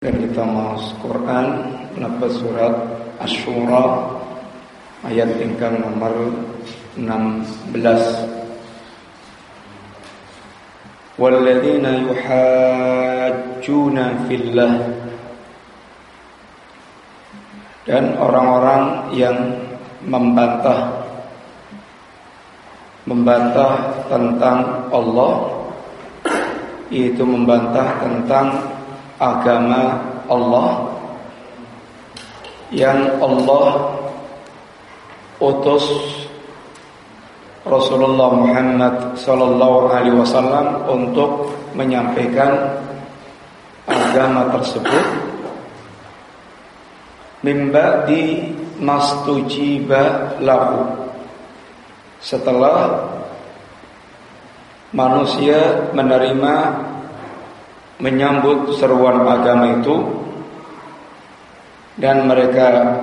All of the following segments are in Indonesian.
dan kita mas Quran Lepas surat Ash-Shura ayat tingkang nomor 16 Walladzina yuhajjuna fillah. Dan orang-orang yang membantah membantah tentang Allah yaitu membantah tentang agama Allah yang Allah utus Rasulullah Muhammad sallallahu alaihi wasallam untuk menyampaikan agama tersebut. Mimba di mastujiba lahu. Setelah manusia menerima menyambut seruan agama itu dan mereka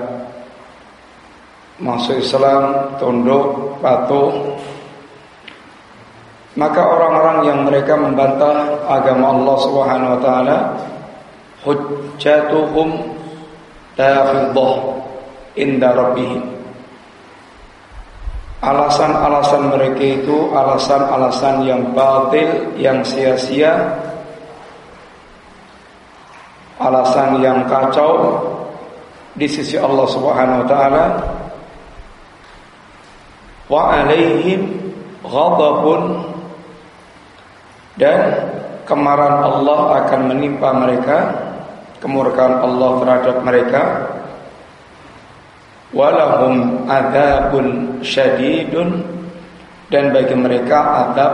masuk Islam, tunduk, patuh. Maka orang-orang yang mereka membantah agama Allah Subhanahu wa taala hujjatuhum tafidhah inda rabbihim. Alasan-alasan mereka itu alasan-alasan yang batil yang sia-sia alasan yang kacau di sisi Allah Subhanahu wa taala. Wa alaihim ghadabun. Dan kemarahan Allah akan menimpa mereka kemurkaan Allah terhadap mereka. Walahum adzabun syadidun. Dan bagi mereka adab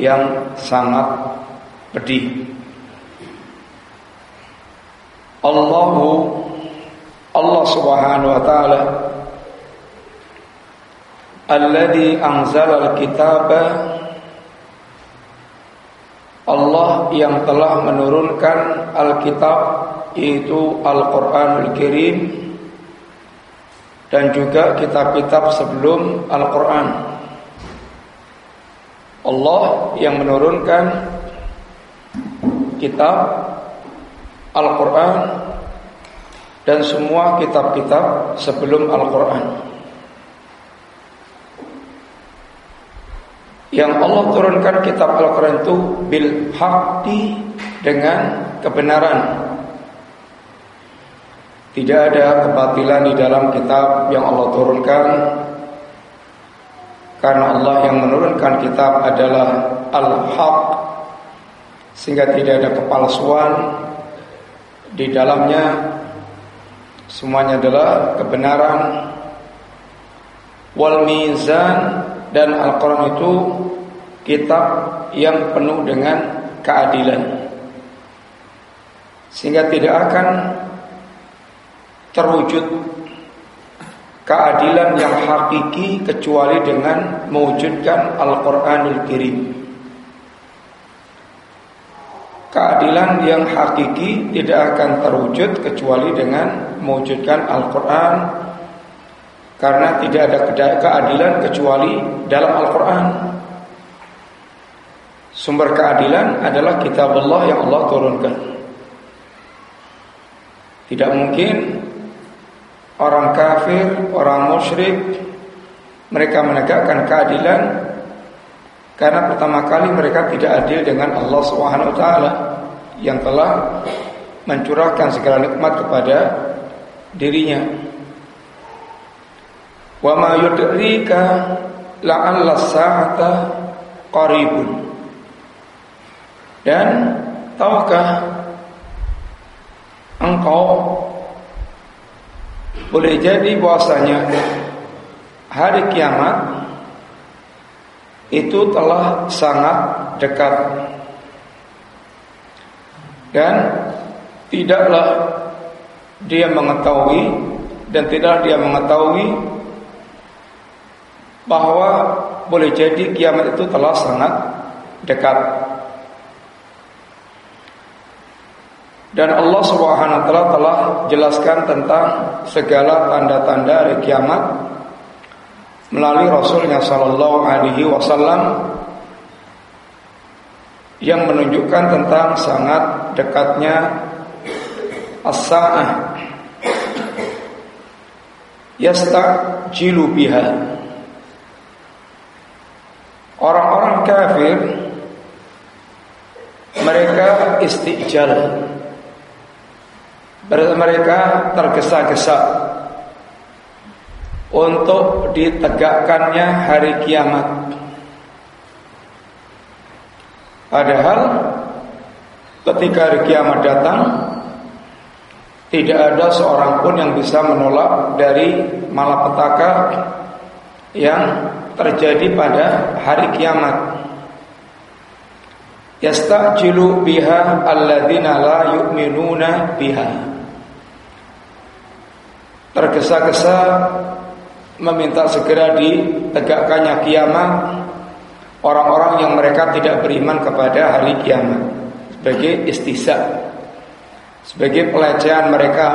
yang sangat pedih Allahu Allah Subhanahu wa taala alladzi anzala al-kitaba Allah yang telah menurunkan Alkitab yaitu Al-Qur'anul Karim dan juga kitab-kitab sebelum Al-Qur'an. Allah yang menurunkan kitab Al-Quran dan semua kitab-kitab sebelum Al-Quran. Yang Allah turunkan kitab Al-Quran itu bil haqqi dengan kebenaran. Tidak ada kebatilan di dalam kitab yang Allah turunkan karena Allah yang menurunkan kitab adalah al-haq sehingga tidak ada kepalsuan di dalamnya semuanya adalah kebenaran wal mizan dan Al-Qur'an itu kitab yang penuh dengan keadilan. Sehingga tidak akan terwujud keadilan yang hakiki kecuali dengan mewujudkan Al-Qur'anul Karim Keadilan yang hakiki tidak akan terwujud kecuali dengan mewujudkan Al-Quran. Karena tidak ada keadilan kecuali dalam Al-Quran. Sumber keadilan adalah kitab Allah yang Allah turunkan. Tidak mungkin orang kafir, orang musyrik Mereka menegakkan keadilan karena pertama kali mereka tidak adil dengan Allah Subhanahu taala yang telah mencurahkan segala nikmat kepada dirinya. Wa ma yudrika la'alla sa'ata qaribun. Dan tahukah engkau boleh jadi bahwasanya hari kiamat itu telah sangat dekat. Dan tidaklah dia mengetahui dan tidak dia mengetahui bahwa boleh jadi kiamat itu telah sangat dekat. Dan Allah Subhanahu wa taala telah jelaskan tentang segala tanda-tanda hari kiamat melalui Rasulnya Shallallahu Alaihi Wasallam yang menunjukkan tentang sangat dekatnya as-sa'ah. Yastajilu biha. Orang-orang kafir mereka istijal. Mereka tergesa-gesa untuk ditegakkannya hari kiamat padahal ketika hari kiamat datang tidak ada seorang pun yang bisa menolak dari malapetaka yang terjadi pada hari kiamat. Yastajilu biha alladzina la yu'minuna biha. Tergesa-gesa meminta segera ditegakkannya kiamat. Orang-orang yang mereka tidak beriman kepada hari kiamat. Sebagai istisa sebagai pelecehan mereka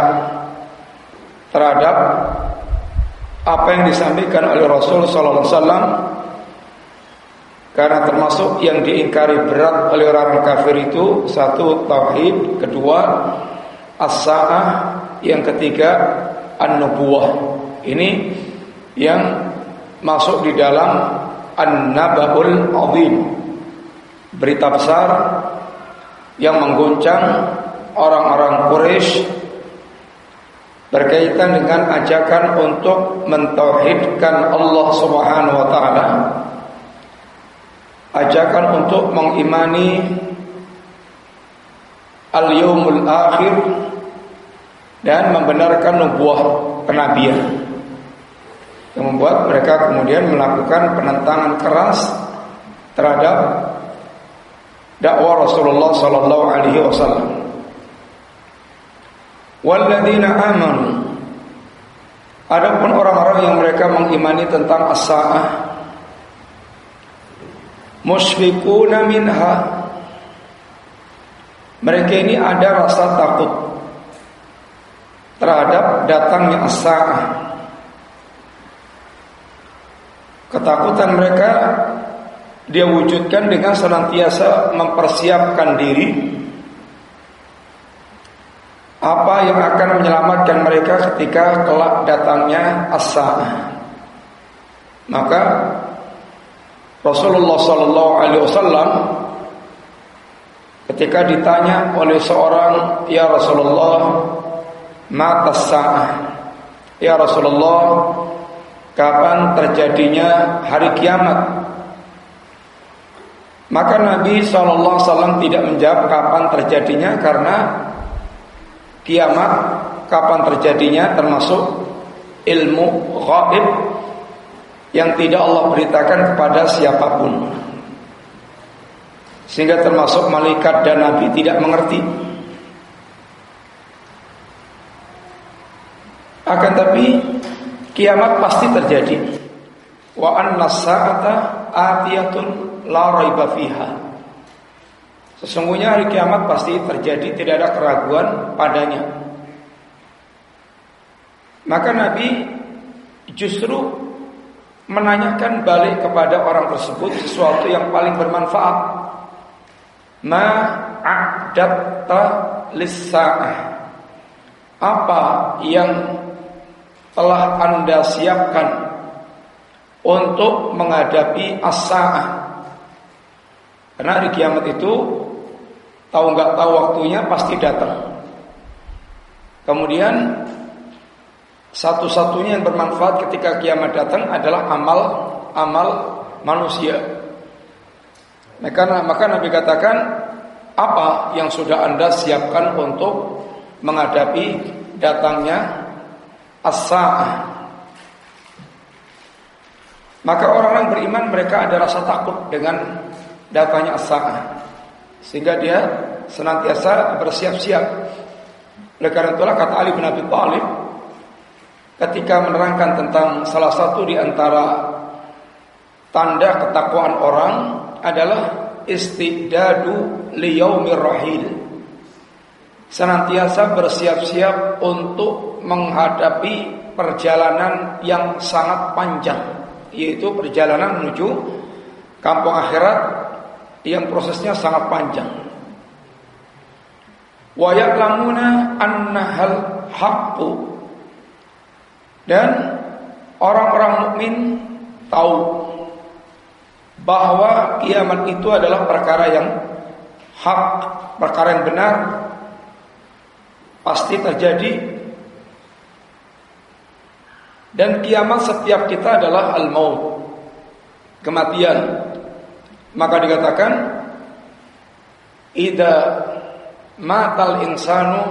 terhadap apa yang disampaikan oleh Rasul sallallahu alaihi wasallam. Karena termasuk yang diingkari berat oleh orang kafir itu satu tauhid, kedua as-saah, yang ketiga an-nubuwah. Ini yang masuk di dalam an-nabaul azim. Berita besar yang mengguncang orang-orang Quraisy berkaitan dengan ajakan untuk mentauhidkan Allah Subhanahu wa taala. Ajakan untuk mengimani al-yaumul akhir dan membenarkan nubuah kenabian. Yang membuat mereka kemudian melakukan penentangan keras terhadap dakwah Rasulullah sallallahu alaihi wasallam. Walladzina amanu. Adapun orang-orang yang mereka mengimani tentang as-saah Musyfiquna minha. Mereka ini ada rasa takut Terhadap datangnya as-saah Ketakutan mereka Dia wujudkan dengan senantiasa mempersiapkan diri apa yang akan menyelamatkan mereka ketika kelak datangnya as Maka Rasulullah Sallallahu Alaihi Wasallam ketika ditanya oleh seorang ya Rasulullah mata ya Rasulullah kapan terjadinya hari kiamat maka Nabi Shallallahu Alaihi Wasallam tidak menjawab kapan terjadinya karena kiamat kapan terjadinya termasuk ilmu gaib yang tidak Allah beritakan kepada siapa pun. Sehingga termasuk malaikat dan nabi tidak mengerti. Akan tapi kiamat pasti terjadi. Wa anna sa'ata atiyatun la raiba fiha. Sesungguhnya hari kiamat pasti terjadi, tidak ada keraguan padanya. Maka Nabi justru menanyakan balik kepada orang tersebut sesuatu yang paling bermanfaat. Ma a'datta lis-sa'ah. Apa yang telah Anda siapkan untuk menghadapi as-sa'ah? Karena hari kiamat itu tahu nggak tahu waktunya pasti datang. Kemudian satu-satunya yang bermanfaat ketika kiamat datang adalah amal amal manusia. Maka, maka Nabi katakan apa yang sudah anda siapkan untuk menghadapi datangnya as Maka orang-orang beriman mereka ada rasa takut dengan datanya as Sehingga dia senantiasa bersiap-siap. Oleh karena itulah kata Ali bin Abi Thalib ketika menerangkan tentang salah satu di antara tanda ketakwaan orang adalah istidadu liyaumir rahil. Senantiasa bersiap-siap untuk menghadapi perjalanan yang sangat panjang, yaitu perjalanan menuju kampung akhirat yang prosesnya sangat panjang. wa ya'lamuna annahal haqqu dan orang-orang mukmin tahu bahwa kiamat itu adalah perkara yang hak, perkara yang benar pasti terjadi. Dan kiamat setiap kita adalah al-maut kematian. Maka dikatakan ida matal insanu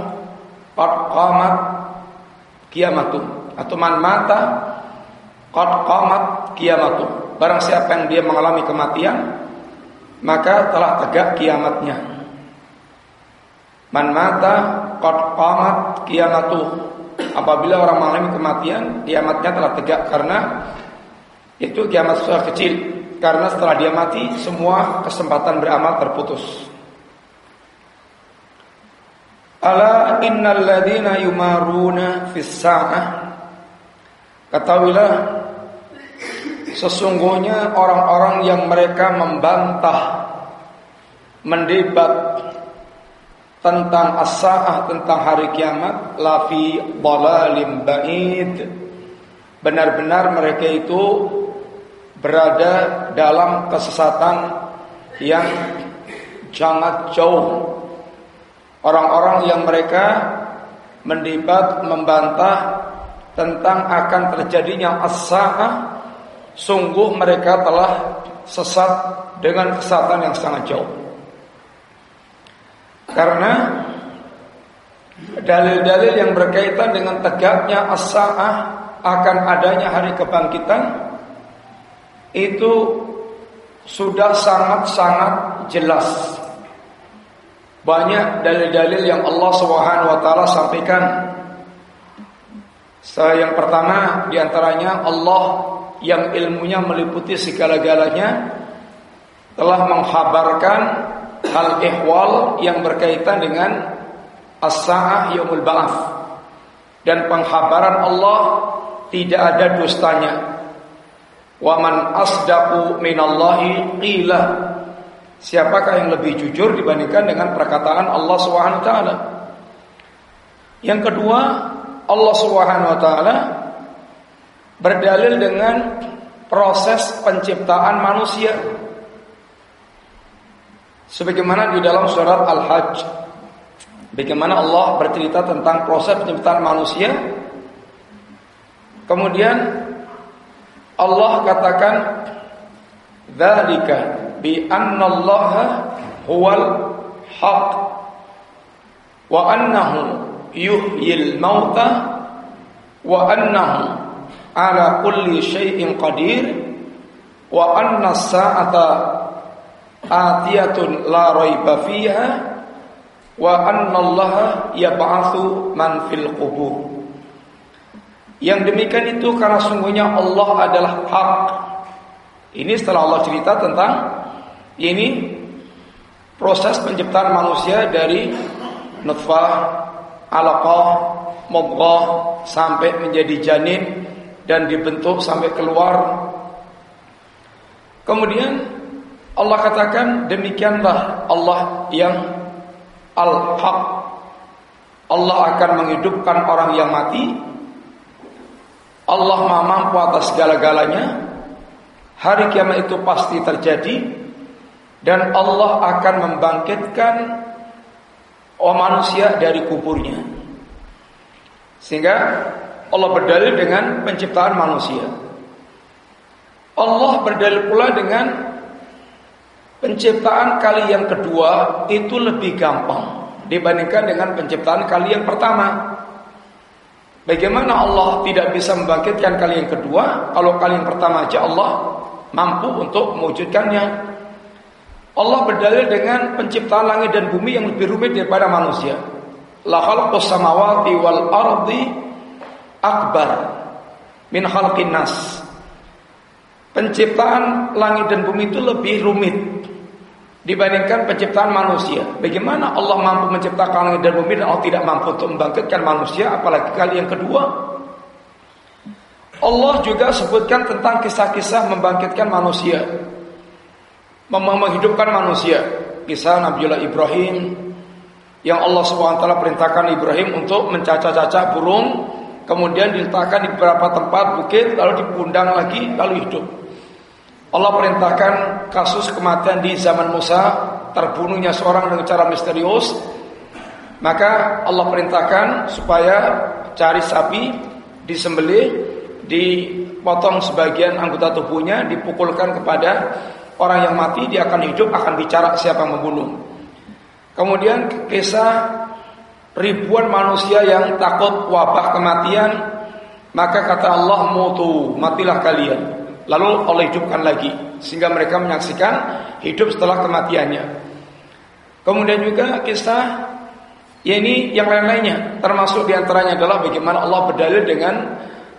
qad qamat kiamatun atau man mata qad qamat kiamatun barang siapa yang dia mengalami kematian maka telah tegak kiamatnya. Man mata qad qamat kiamatu apabila orang mengalami kematian kiamatnya telah tegak karena itu kiamat sudah kecil. Karena setelah dia mati semua kesempatan beramal terputus. Ala innal ladina yumaruna fis Ketahuilah sesungguhnya orang-orang yang mereka membantah mendebat tentang as-sa'ah tentang hari kiamat la fi dhalalim ba'id benar-benar mereka itu berada dalam kesesatan yang sangat jauh Orang-orang yang mereka mendebat, membantah tentang akan terjadinya as-sa'ah, sungguh mereka telah sesat dengan kesatan yang sangat jauh. Karena dalil-dalil yang berkaitan dengan tegaknya as-sa'ah akan adanya hari kebangkitan itu sudah sangat-sangat jelas banyak dalil-dalil yang Allah Subhanahu wa taala sampaikan. Yang pertama di antaranya Allah yang ilmunya meliputi segala-galanya telah menghabarkan hal ihwal yang berkaitan dengan as-sa'ah yaumul ba'ats. Dan penghabaran Allah tidak ada dustanya. Wa man asdaqu minallahi qila Siapakah yang lebih jujur dibandingkan dengan perkataan Allah Subhanahu wa taala? Yang kedua, Allah Subhanahu wa taala berdalil dengan proses penciptaan manusia. Sebagaimana di dalam surat Al-Hajj. Bagaimana Allah bercerita tentang proses penciptaan manusia. Kemudian Allah katakan dzalika bi anna Allah huwal haq wa annahu yuhyil mauta wa annahu ala kulli syai'in qadir wa anna sa'ata atiyatun la raiba fiha wa anna yab'atsu man fil qubur yang demikian itu karena sungguhnya Allah adalah hak. Ini setelah Allah cerita tentang ini proses penciptaan manusia dari nutfah, alaqah, mudghah sampai menjadi janin dan dibentuk sampai keluar. Kemudian Allah katakan demikianlah Allah yang al-haq. Allah akan menghidupkan orang yang mati. Allah Maha mampu atas segala-galanya. Hari kiamat itu pasti terjadi dan Allah akan membangkitkan oh manusia dari kuburnya. Sehingga Allah berdalil dengan penciptaan manusia. Allah berdalil pula dengan penciptaan kali yang kedua itu lebih gampang dibandingkan dengan penciptaan kali yang pertama. Bagaimana Allah tidak bisa membangkitkan kali yang kedua kalau kali yang pertama aja Allah mampu untuk mewujudkannya. Allah berdalil dengan penciptaan langit dan bumi yang lebih rumit daripada manusia. La khalqus samawati wal ardi akbar min khalqin nas. Penciptaan langit dan bumi itu lebih rumit dibandingkan penciptaan manusia. Bagaimana Allah mampu menciptakan langit dan bumi dan Allah tidak mampu untuk membangkitkan manusia apalagi kali yang kedua? Allah juga sebutkan tentang kisah-kisah membangkitkan manusia menghidupkan manusia. Kisah Nabiullah Ibrahim, yang Allah SWT perintahkan Ibrahim untuk mencaca-caca burung kemudian diletakkan di beberapa tempat bukit lalu dipundang lagi lalu hidup Allah perintahkan kasus kematian di zaman Musa terbunuhnya seorang dengan cara misterius maka Allah perintahkan supaya cari sapi disembelih dipotong sebagian anggota tubuhnya dipukulkan kepada orang yang mati dia akan hidup akan bicara siapa membunuh Kemudian kisah ribuan manusia yang takut wabah kematian, maka kata Allah mutu, matilah kalian. Lalu Allah hidupkan lagi sehingga mereka menyaksikan hidup setelah kematiannya. Kemudian juga kisah ya ini yang lain-lainnya termasuk di antaranya adalah bagaimana Allah berdalil dengan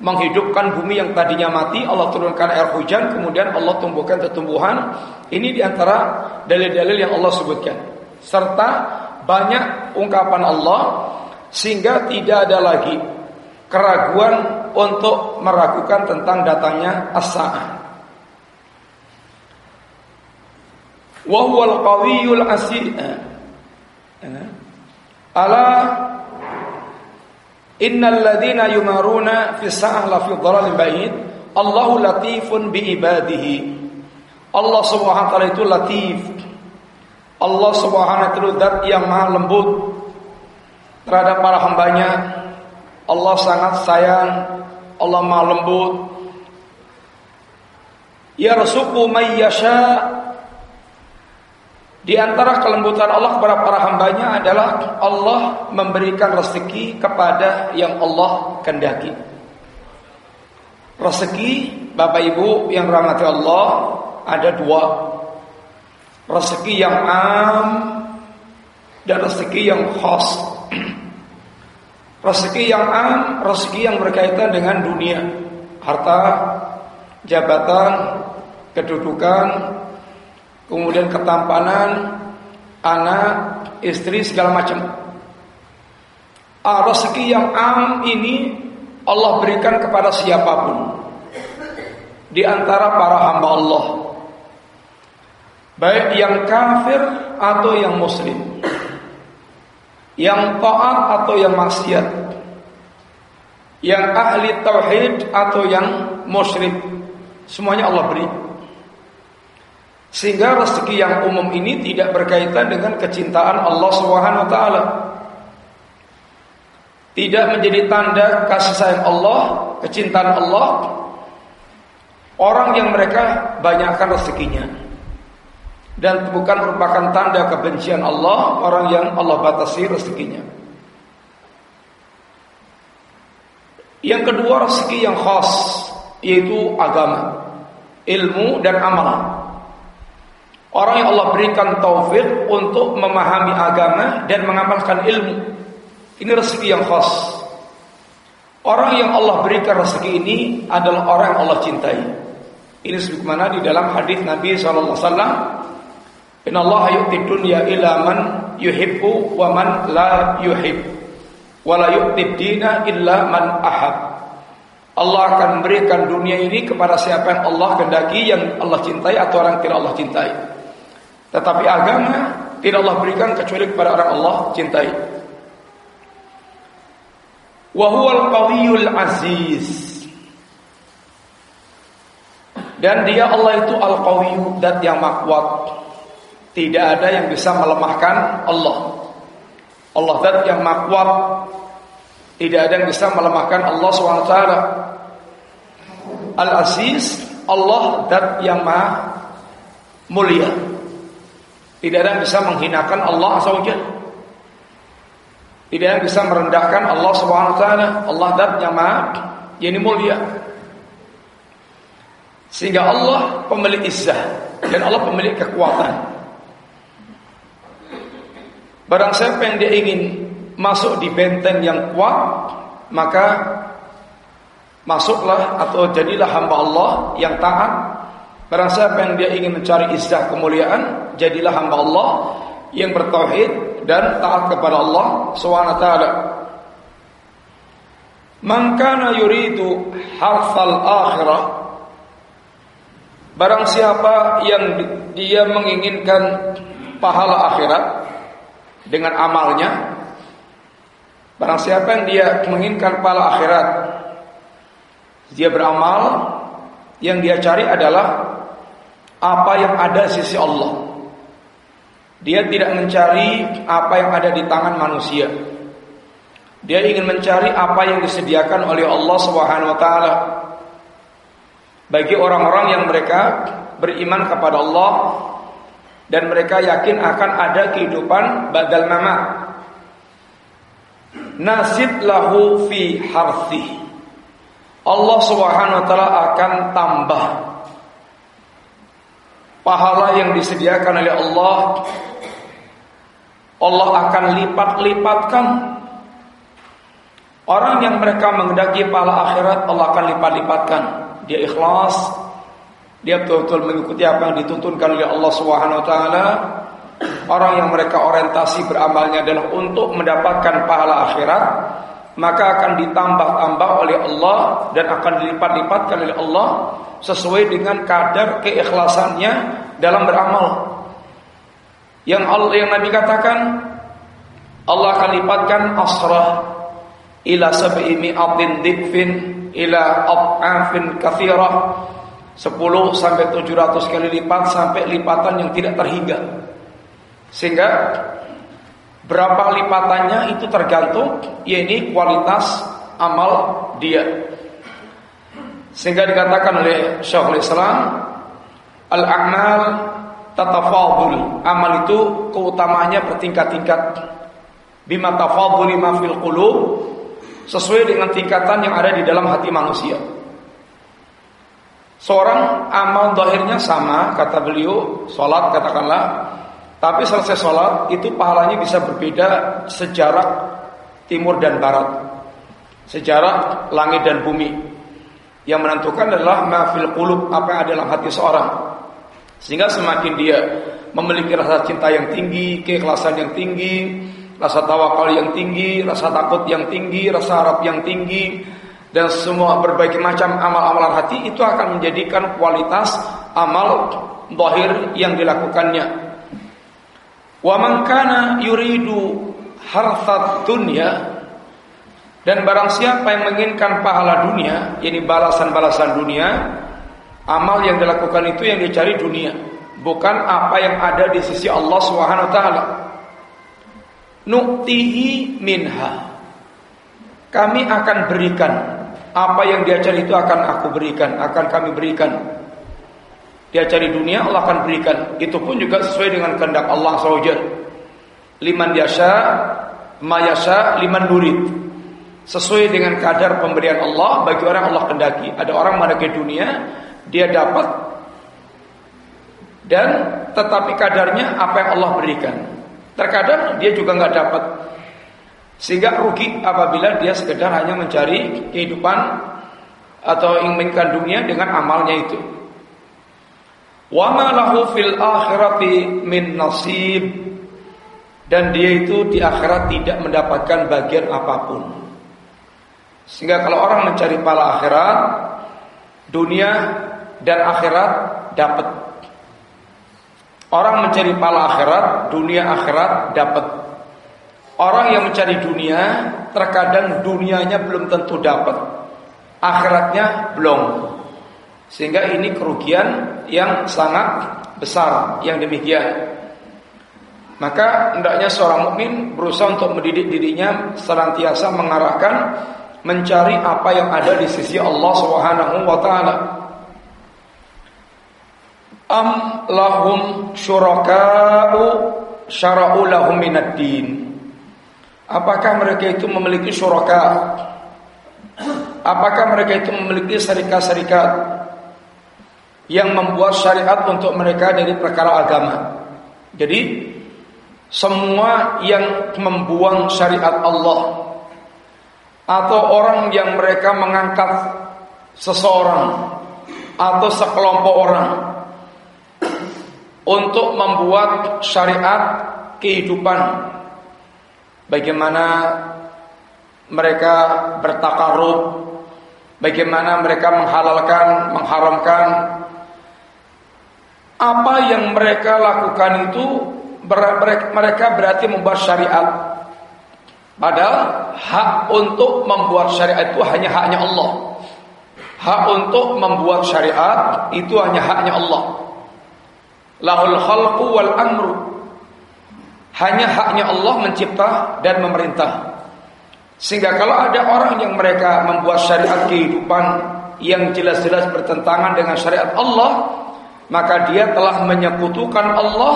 menghidupkan bumi yang tadinya mati Allah turunkan air hujan kemudian Allah tumbuhkan tumbuhan ini di antara dalil-dalil yang Allah sebutkan serta banyak ungkapan Allah sehingga tidak ada lagi keraguan untuk meragukan tentang datangnya as-saah. Wa huwal qawiyul aziz. Ala innal ladzina yumaruna fi sa'ah la fi dhalalin ba'id. Allahu latifun bi ibadihi. Allah Subhanahu wa taala itu latif Allah Subhanahu wa taala yang maha lembut terhadap para hambanya. Allah sangat sayang, Allah maha lembut. Yarsuqu may yasha di antara kelembutan Allah kepada para hambanya adalah Allah memberikan rezeki kepada yang Allah kehendaki. Rezeki Bapak Ibu yang rahmati Allah ada dua rezeki yang am dan rezeki yang khas. rezeki yang am, rezeki yang berkaitan dengan dunia, harta, jabatan, kedudukan, kemudian ketampanan, anak, istri segala macam. Ah, rezeki yang am ini Allah berikan kepada siapa pun. Di antara para hamba Allah. Baik yang kafir atau yang muslim Yang taat atau yang maksiat. Yang ahli tauhid atau yang musyrik. Semuanya Allah beri. Sehingga rezeki yang umum ini tidak berkaitan dengan kecintaan Allah taala. Tidak menjadi tanda kasih sayang Allah, kecintaan Allah. Orang yang mereka banyakkan rezekinya dan bukan merupakan tanda kebencian Allah orang yang Allah batasi rezekinya. Yang kedua rezeki yang khas yaitu agama, ilmu dan amalan. Orang yang Allah berikan taufik untuk memahami agama dan mengamalkan ilmu. Ini rezeki yang khas. Orang yang Allah berikan rezeki ini adalah orang yang Allah cintai. Ini sebagaimana di dalam hadis Nabi SAW Inna Allah yu'ti dunya ila man yuhibbu wa man la yuhib. Wa la yu'ti dina illa man ahab. Allah akan memberikan dunia ini kepada siapa yang Allah kehendaki, yang Allah cintai atau orang tidak Allah cintai. Tetapi agama tidak Allah berikan kecuali kepada orang Allah cintai. Wa huwal qawiyul aziz. Dan dia Allah itu al-qawiyyu, dat yang makwat. Tidak ada yang bisa melemahkan Allah. Allah zat yang makwat. Tidak ada yang bisa melemahkan Allah SWT. Al-Aziz, Allah zat yang maha mulia. Tidak ada yang bisa menghinakan Allah SWT. Tidak ada yang bisa merendahkan Allah SWT. Allah zat yang maha jadi mulia. Sehingga Allah pemilik izzah dan Allah pemilik kekuatan. Barang siapa yang dia ingin masuk di benteng yang kuat, maka masuklah atau jadilah hamba Allah yang taat. Barang siapa yang dia ingin mencari izzah kemuliaan, jadilah hamba Allah yang bertauhid dan taat kepada Allah Subhanahu taala. Man kana yuridu harfal akhirah Barang siapa yang dia menginginkan pahala akhirat dengan amalnya. Barang siapa yang dia menginginkan pahala akhirat, dia beramal, yang dia cari adalah apa yang ada sisi Allah. Dia tidak mencari apa yang ada di tangan manusia. Dia ingin mencari apa yang disediakan oleh Allah Subhanahu wa taala. Bagi orang-orang yang mereka beriman kepada Allah dan mereka yakin akan ada kehidupan badal mama. Nasib lahu fi harthi. Allah Subhanahu wa taala akan tambah pahala yang disediakan oleh Allah Allah akan lipat-lipatkan orang yang mereka mengendaki pahala akhirat Allah akan lipat-lipatkan dia ikhlas dia betul-betul mengikuti apa yang dituntunkan oleh Allah Subhanahu wa taala orang yang mereka orientasi beramalnya adalah untuk mendapatkan pahala akhirat maka akan ditambah-tambah oleh Allah dan akan dilipat-lipatkan oleh Allah sesuai dengan kadar keikhlasannya dalam beramal. Yang Allah yang Nabi katakan Allah akan lipatkan asrah ila sab'i mi'atin dikfin ila af'afin kathirah 10 sampai 700 kali lipat sampai lipatan yang tidak terhingga. Sehingga Berapa lipatannya itu tergantung yaitu kualitas amal dia. Sehingga dikatakan oleh Syekhul Islam al-a'mal tatafadul. Amal itu keutamaannya bertingkat-tingkat. Bima tafaduli ma fil qulub sesuai dengan tingkatan yang ada di dalam hati manusia. Seorang amal dohirnya sama kata beliau, sholat katakanlah tapi selesai sholat itu pahalanya bisa berbeda sejarah timur dan barat. Sejarah langit dan bumi. Yang menentukan adalah mafil qulub apa yang ada dalam hati seorang. Sehingga semakin dia memiliki rasa cinta yang tinggi, keikhlasan yang tinggi, rasa tawakal yang tinggi, rasa takut yang tinggi, rasa harap yang tinggi, dan semua berbagai macam amal-amalan hati itu akan menjadikan kualitas amal zahir yang dilakukannya Wa man yuridu harfat dunya dan barang siapa yang menginginkan pahala dunia, yakni balasan-balasan dunia, amal yang dilakukan itu yang dicari dunia, bukan apa yang ada di sisi Allah Subhanahu wa taala. Nuktihi minha. Kami akan berikan apa yang dia cari itu akan aku berikan, akan kami berikan. Dia cari dunia, Allah akan berikan. Itu pun juga sesuai dengan kehendak Allah SWT. Liman yasha, mayasha, liman nurid. Sesuai dengan kadar pemberian Allah bagi orang Allah kendaki. Ada orang mengendaki dunia, dia dapat dan tetapi kadarnya apa yang Allah berikan. Terkadang dia juga nggak dapat. Sehingga rugi apabila dia sekedar hanya mencari kehidupan atau inginkan dunia dengan amalnya itu. Wa fil akhirati min nasib dan dia itu di akhirat tidak mendapatkan bagian apa pun. Sehingga kalau orang mencari pala akhirat, dunia dan akhirat dapat. Orang mencari pala akhirat, dunia akhirat dapat. Orang yang mencari dunia, terkadang dunianya belum tentu dapat, akhiratnya belum. Sehingga ini kerugian yang sangat besar yang demikian. Maka hendaknya seorang mukmin berusaha untuk mendidik dirinya senantiasa mengarahkan mencari apa yang ada di sisi Allah Subhanahu wa. Am lahum syuraka'u syara'u lahum minad din. Apakah mereka itu memiliki syuraka? Apakah mereka itu memiliki syarikat-syarikat yang membuat syariat untuk mereka dari perkara agama. Jadi semua yang membuang syariat Allah atau orang yang mereka mengangkat seseorang atau sekelompok orang untuk membuat syariat kehidupan bagaimana mereka bertakarub bagaimana mereka menghalalkan mengharamkan apa yang mereka lakukan itu mereka berarti membuat syariat. Padahal hak untuk membuat syariat itu hanya haknya Allah. Hak untuk membuat syariat itu hanya haknya Allah. Lahul khalqu wal amru. Hanya haknya Allah mencipta dan memerintah. Sehingga kalau ada orang yang mereka membuat syariat kehidupan yang jelas-jelas bertentangan dengan syariat Allah, maka dia telah menyekutukan Allah,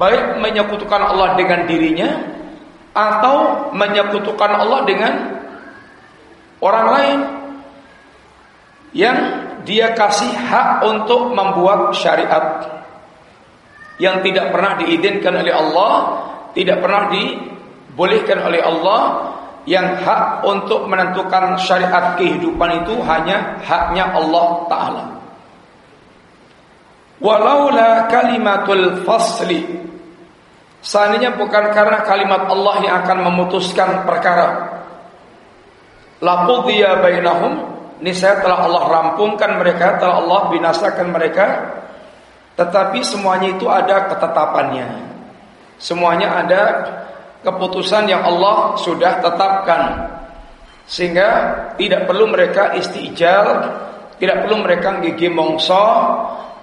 baik menyekutukan Allah dengan dirinya atau menyekutukan Allah dengan orang lain yang dia kasih hak untuk membuat syariat yang tidak pernah diizinkan oleh Allah, tidak pernah dibolehkan oleh Allah, yang hak untuk menentukan syariat kehidupan itu hanya haknya Allah Ta'ala. Walaula kalimatul fasli Seandainya bukan karena kalimat Allah yang akan memutuskan perkara Laqudiya bainahum niscaya telah Allah rampungkan mereka, telah Allah binasakan mereka. Tetapi semuanya itu ada ketetapannya. Semuanya ada keputusan yang Allah sudah tetapkan. Sehingga tidak perlu mereka istijal, tidak perlu mereka gigi mongso,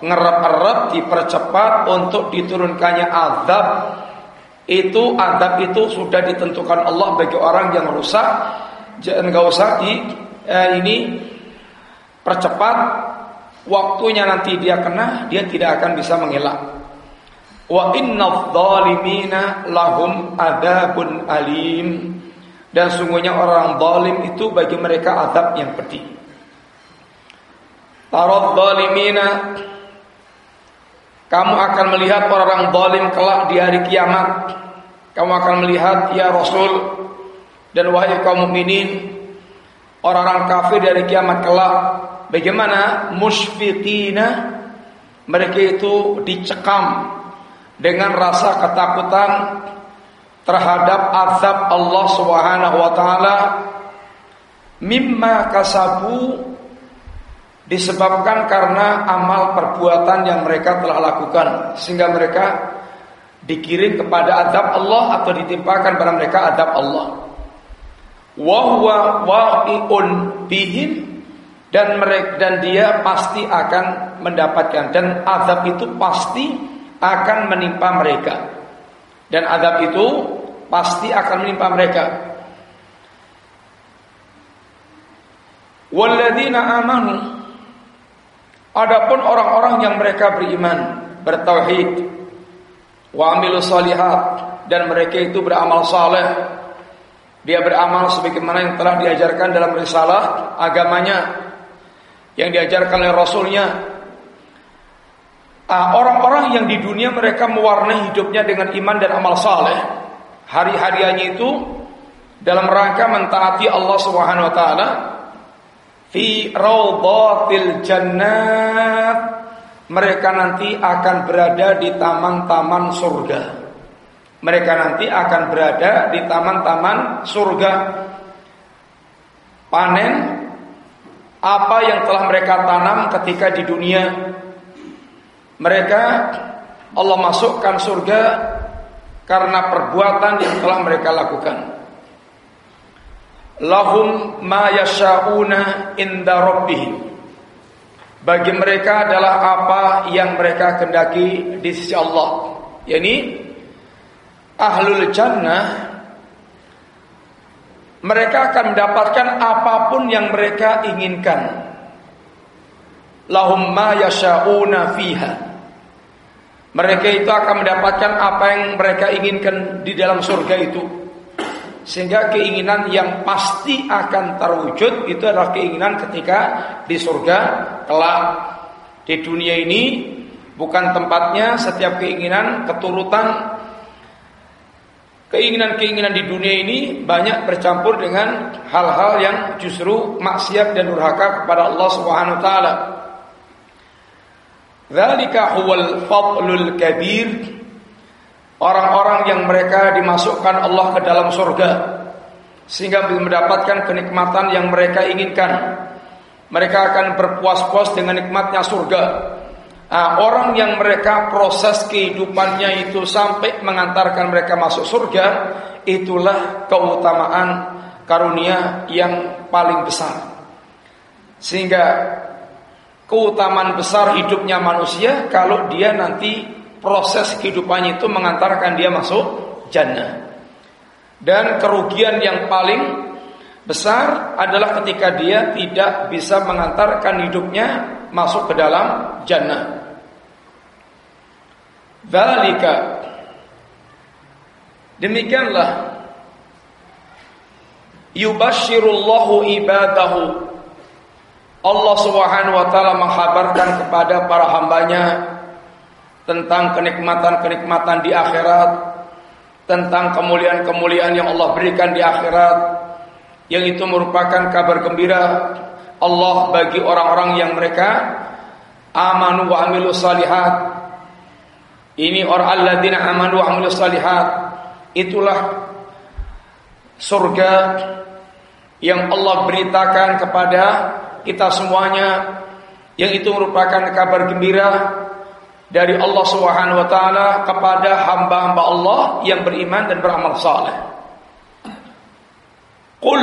ngerap-erap dipercepat untuk diturunkannya azab. Itu azab itu sudah ditentukan Allah bagi orang yang rusak. Jangan gak usah di eh, ini percepat waktunya nanti dia kena dia tidak akan bisa mengelak. Wa inna dhalimina lahum adabun alim. Dan sungguhnya orang zalim itu bagi mereka adab yang pedih. Tarad dhalimina kamu akan melihat orang zalim kelak di hari kiamat. Kamu akan melihat ya Rasul dan wahai kaum mukminin orang-orang kafir dari kiamat kelak bagaimana musfiqina mereka itu dicekam dengan rasa ketakutan terhadap azab Allah Subhanahu wa taala. Mimma kasabu disebabkan karena amal perbuatan yang mereka telah lakukan. Sehingga mereka dikirim kepada azab Allah atau ditimpakan pada mereka azab Allah. Wahwa wa'iun bihim dan mereka dan dia pasti akan mendapatkan. Dan azab itu pasti akan menimpa mereka. Dan azab itu pasti akan menimpa mereka. Walladzina amanu. Adapun orang-orang yang mereka beriman bertauhid wa amilu salihat dan mereka itu beramal saleh dia beramal sebagaimana yang telah diajarkan dalam risalah agamanya yang diajarkan oleh Rasulnya. Ah, orang-orang yang di dunia mereka mewarnai hidupnya dengan iman dan amal saleh. Hari-hariannya itu dalam rangka mentaati Allah Subhanahu wa taala fi raudhatil jannat mereka nanti akan berada di taman-taman surga mereka nanti akan berada di taman-taman surga. Panen apa yang telah mereka tanam ketika di dunia. Mereka Allah masukkan surga karena perbuatan yang telah mereka lakukan. Lahum ma yasha'una inda rabbihim. Bagi mereka adalah apa yang mereka kendaki di sisi Allah. Yani ahlul jannah mereka akan mendapatkan apa pun yang mereka inginkan. Lahum ma yasha'una fiha. Mereka itu akan mendapatkan apa yang mereka inginkan di dalam surga itu. Sehingga keinginan yang pasti akan terwujud itu adalah keinginan ketika di surga kelak. Di dunia ini bukan tempatnya setiap keinginan keturutan Keinginan-keinginan di dunia ini banyak bercampur dengan hal-hal yang justru maksiat dan durhaka kepada Allah Subhanahu wa taala. Dzalika huwal fadlul kabir. Orang-orang yang mereka dimasukkan Allah ke dalam surga sehingga mendapatkan kenikmatan yang mereka inginkan. Mereka akan berpuas-puas dengan nikmatnya surga. Nah, orang yang mereka proses kehidupannya itu sampai mengantarkan mereka masuk surga, itulah keutamaan karunia yang paling besar. Sehingga keutamaan besar hidupnya manusia kalau dia nanti proses kehidupannya itu mengantarkan dia masuk jannah. Dan kerugian yang paling besar adalah ketika dia tidak bisa mengantarkan hidupnya masuk ke dalam jannah. Dzalika Demikianlah. Yubashirullahu ibadahu. Allah subhanahu wa ta'ala menghabarkan kepada para hambanya Tentang kenikmatan-kenikmatan di akhirat Tentang kemuliaan-kemuliaan yang Allah berikan di akhirat Yang itu merupakan kabar gembira Allah bagi orang-orang yang mereka Amanu wa amilu salihat ini orang alladzina amanu wa amilus salihat. Itulah surga yang Allah beritakan kepada kita semuanya yang itu merupakan kabar gembira dari Allah Subhanahu wa taala kepada hamba-hamba Allah yang beriman dan beramal saleh. Qul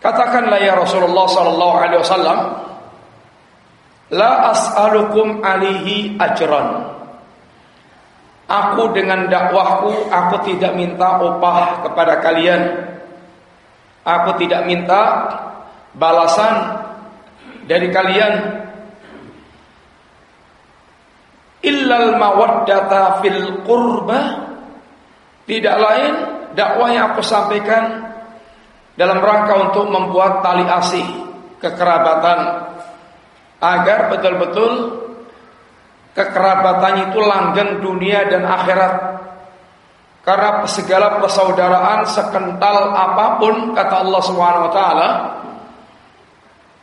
katakanlah ya Rasulullah sallallahu alaihi wasallam la as'alukum alihi ajran Aku dengan dakwahku aku tidak minta upah kepada kalian. Aku tidak minta balasan dari kalian. Illal mawaddata fil qurba tidak lain dakwah yang aku sampaikan dalam rangka untuk membuat tali asih kekerabatan agar betul-betul kekerabatannya itu langgeng dunia dan akhirat. Karena segala persaudaraan sekental apa pun kata Allah Subhanahu wa taala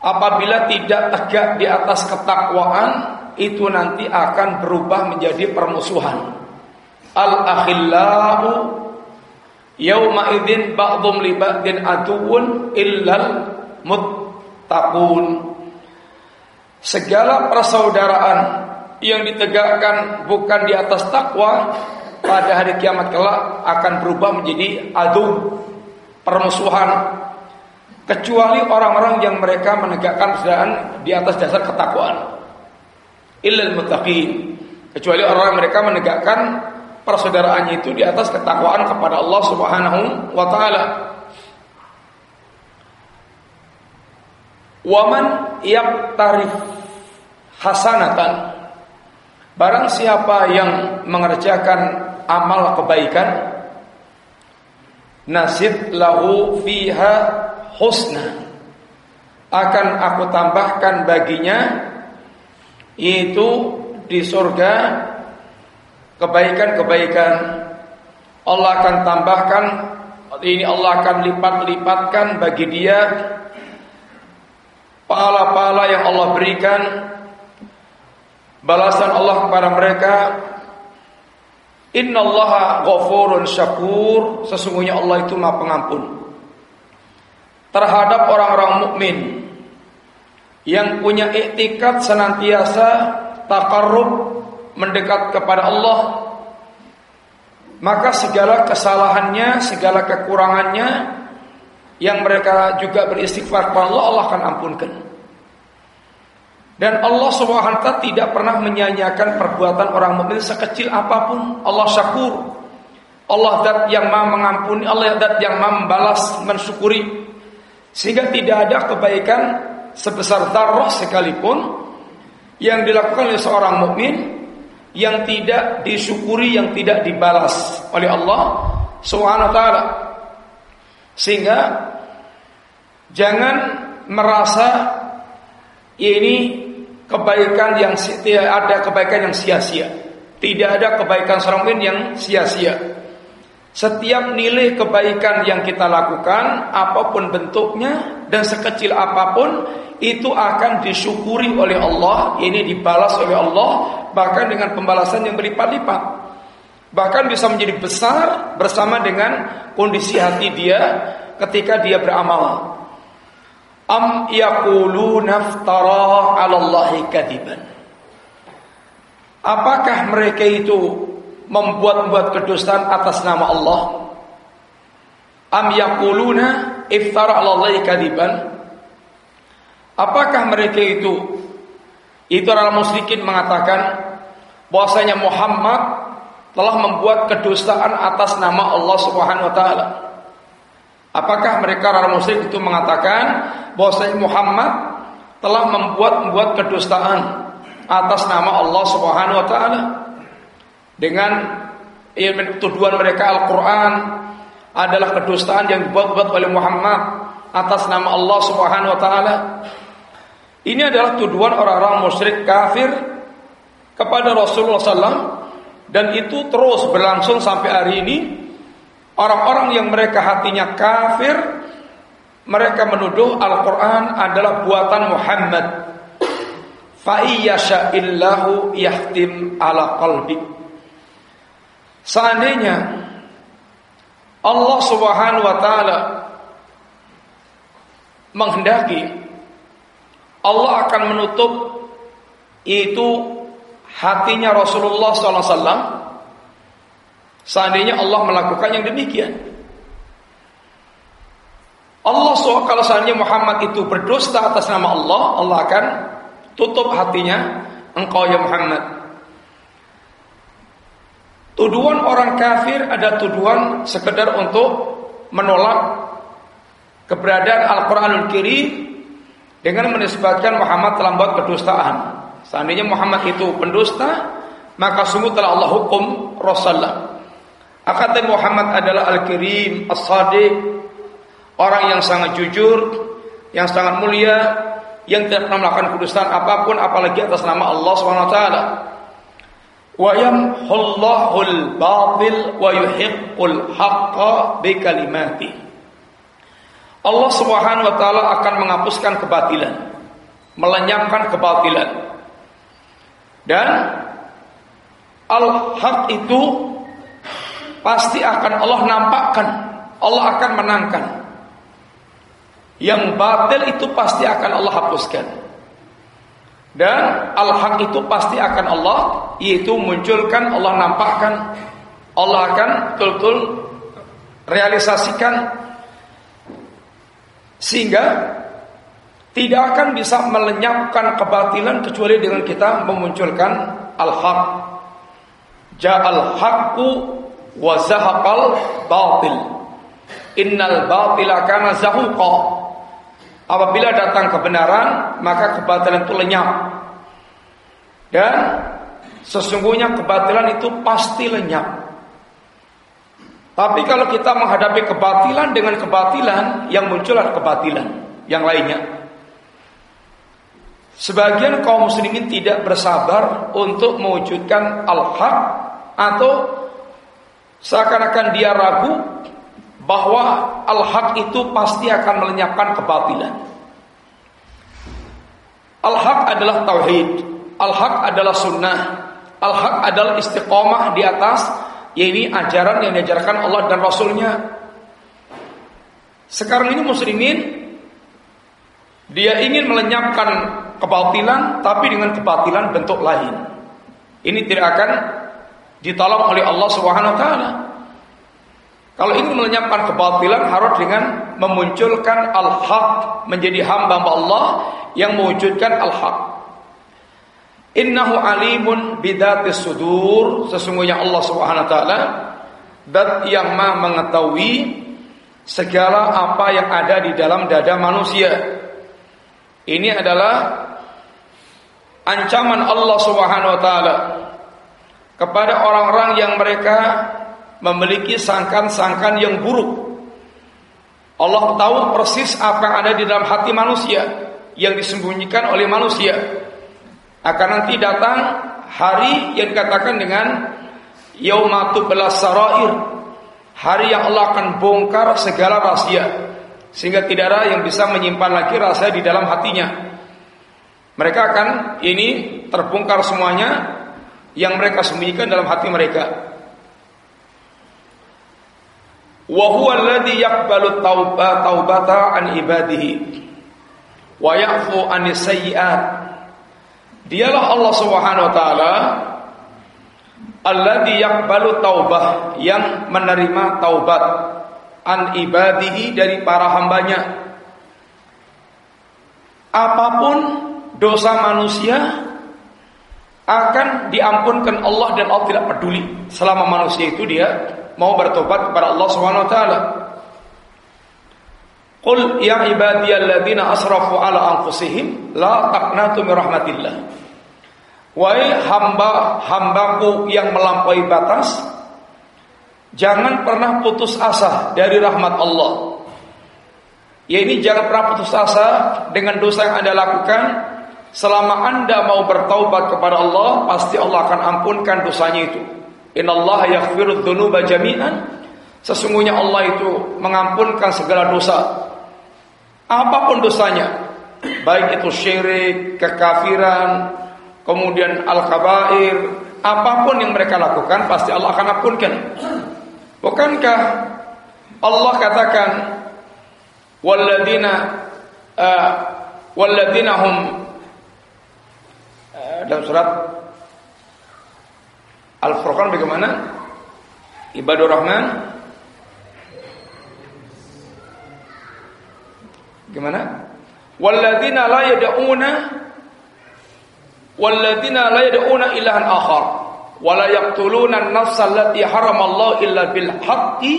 apabila tidak tegak di atas ketakwaan itu nanti akan berubah menjadi permusuhan. Al akhillau yauma idzin ba'dhum li ba'din aduwwun illal muttaqun. Segala persaudaraan yang ditegakkan bukan di atas takwa pada hari kiamat kelak akan berubah menjadi adu permusuhan. Kecuali orang-orang yang mereka menegakkan persaudaraan di atas dasar ketakwaan. Illal muttaqin. Kecuali orang mereka menegakkan persaudaraannya itu di atas ketakwaan kepada Allah Subhanahu wa taala. Waman tarif hasanatan. Barang siapa yang mengerjakan amal kebaikan nasib lahu fiha husna. Akan aku tambahkan baginya yaitu di surga kebaikan-kebaikan. Allah akan tambahkan. Ini Allah akan lipat-lipatkan bagi dia. Pahala-pahala yang Allah berikan. Balasan Allah kepada mereka. Innallaha ghafurun syakur. Sesungguhnya Allah itu Maha Pengampun. Terhadap orang-orang mukmin yang punya iktikat senantiasa takarrub mendekat kepada Allah maka segala kesalahannya, segala kekurangannya yang mereka juga beristighfar kepada Allah, Allah akan ampunkan. Dan Allah SWT tidak pernah menyanyiakan perbuatan orang mukmin sekecil apa pun. Allah syakur. Allah dat yang maha mengampuni, Allah dat yang maha membalas, mensyukuri. Sehingga tidak ada kebaikan sebesar darah sekalipun yang dilakukan oleh seorang mukmin yang tidak disyukuri, yang tidak dibalas oleh Allah SWT. Sehingga jangan merasa ini kebaikan yang tidak ada kebaikan yang sia-sia. Tidak ada kebaikan seorang yang sia-sia. Setiap nilai kebaikan yang kita lakukan, apa pun bentuknya dan sekecil apa pun, itu akan disyukuri oleh Allah, ini dibalas oleh Allah, bahkan dengan pembalasan yang berlipat-lipat. Bahkan bisa menjadi besar bersama dengan kondisi hati dia ketika dia beramal. Am yaquluna naftara 'ala Allahi kadiban. Apakah mereka itu membuat-buat kedustaan atas nama Allah? Am yaquluna iftara 'ala Allahi kadiban? Apakah mereka itu itu adalah musyrikin mengatakan bahwasanya Muhammad telah membuat kedustaan atas nama Allah Subhanahu wa taala? Apakah mereka orang musyrik itu mengatakan bahwasanya Muhammad telah membuat-buat kedustaan atas nama Allah Subhanahu wa taala dengan tuduhan mereka Al-Qur'an adalah kedustaan yang dibuat-buat oleh Muhammad atas nama Allah Subhanahu wa taala. Ini adalah tuduhan orang-orang musyrik kafir kepada Rasulullah SAW dan itu terus berlangsung sampai hari ini. Orang-orang yang mereka hatinya kafir, mereka menuduh Al-Quran adalah buatan Muhammad. Fa'iyyasha illahu yahtim ala qalbi. Seandainya Allah Subhanahu wa taala menghendaki Allah akan menutup itu hatinya Rasulullah SAW seandainya Allah melakukan yang demikian. Allah kalau seandainya Muhammad itu berdusta atas nama Allah, Allah akan tutup hatinya engkau ya Muhammad. Tuduhan orang kafir ada tuduhan sekedar untuk menolak keberadaan Al-Quranul Karim dengan menisbatkan Muhammad telah membuat kedustaan. Seandainya Muhammad itu pendusta, maka sungguh telah Allah hukum Rasulullah. Akan Muhammad adalah Al-Karim, As-Sadiq, orang yang sangat jujur, yang sangat mulia, yang tidak pernah melakukan kedustaan apa pun apalagi atas nama Allah Subhanahu taala Allah Subhanahu wa taala akan menghapuskan kebatilan, melenyapkan kebatilan. Dan al-haq itu pasti akan Allah nampakkan, Allah akan menangkan. Yang batil itu pasti akan Allah hapuskan. Dan al-haq itu pasti akan Allah yaitu munculkan, Allah nampakkan, Allah akan betul-betul realisasikan sehingga tidak akan bisa melenyapkan kebatilan kecuali dengan kita memunculkan al-haq. Ja'al haqqu wa zahaqal batil. Innal batila kana zahuqa. Apabila datang kebenaran, maka kebatilan itu lenyap. Dan sesungguhnya kebatilan itu pasti lenyap. Tapi kalau kita menghadapi kebatilan dengan kebatilan, yang muncul adalah kebatilan yang lainnya. Sebagian kaum muslimin tidak bersabar untuk mewujudkan al-haq atau seakan-akan dia ragu bahwa al-haq itu pasti akan melenyapkan kebatilan. Al-haq adalah tauhid, al-haq adalah sunnah, al-haq adalah istiqomah di atas yaitu ajaran yang diajarkan Allah dan Rasulnya. Sekarang ini muslimin dia ingin melenyapkan kebatilan tapi dengan kebatilan bentuk lain. Ini tidak akan ditolong oleh Allah Subhanahu wa taala. Kalau ingin melenyapkan kebatilan harus dengan memunculkan al-haq menjadi hamba Allah yang mewujudkan al-haq. Innahu alimun bidatis sudur, sesungguhnya Allah Subhanahu wa taala dat yang Maha mengetahui segala apa yang ada di dalam dada manusia. Ini adalah ancaman Allah Subhanahu wa taala kepada orang-orang yang mereka memiliki sangkan-sangkan yang buruk. Allah tahu persis apa yang ada di dalam hati manusia yang disembunyikan oleh manusia. Akan nanti datang hari yang dikatakan dengan yaumatu belas sarair. Hari yang Allah akan bongkar segala rahasia sehingga tidak ada yang bisa menyimpan lagi rahasia di dalam hatinya. Mereka akan ini terbongkar semuanya yang mereka sembunyikan dalam hati mereka. Wa huwa alladhi yaqbalu taubata an ibadihi. Wa ya'fu an sayyi'at. Dialah Allah Subhanahu wa taala alladzi yaqbalu taubah yang menerima taubat an ibadihi dari para hambanya. Apa pun dosa manusia akan diampunkan Allah dan Allah tidak peduli selama manusia itu dia mau bertobat kepada Allah Subhanahu wa taala. Qul ya ibadiyalladzina asrafu ala anfusihim la taqnatu min rahmatillah. Wahai hamba-hambaku yang melampaui batas, jangan pernah putus asa dari rahmat Allah. Ya ini jangan pernah putus asa dengan dosa yang Anda lakukan. Selama Anda mau bertaubat kepada Allah, pasti Allah akan ampunkan dosanya itu. Innallaha yaghfiru dzunuba jami'an. Sesungguhnya Allah itu mengampunkan segala dosa. Apa pun dosanya, baik itu syirik, kekafiran, kemudian al-kabair, apa pun yang mereka lakukan pasti Allah akan ampunkan. Bukankah Allah katakan Walladina uh, Walladina hum uh, dalam surat Al-Furqan bagaimana? Ibadur Rahman Gimana? Walladina la yad'una Walladina la yad'una ilahan akhar wa la yaqtuluna an-nafsa allati haramallahu illa bil haqqi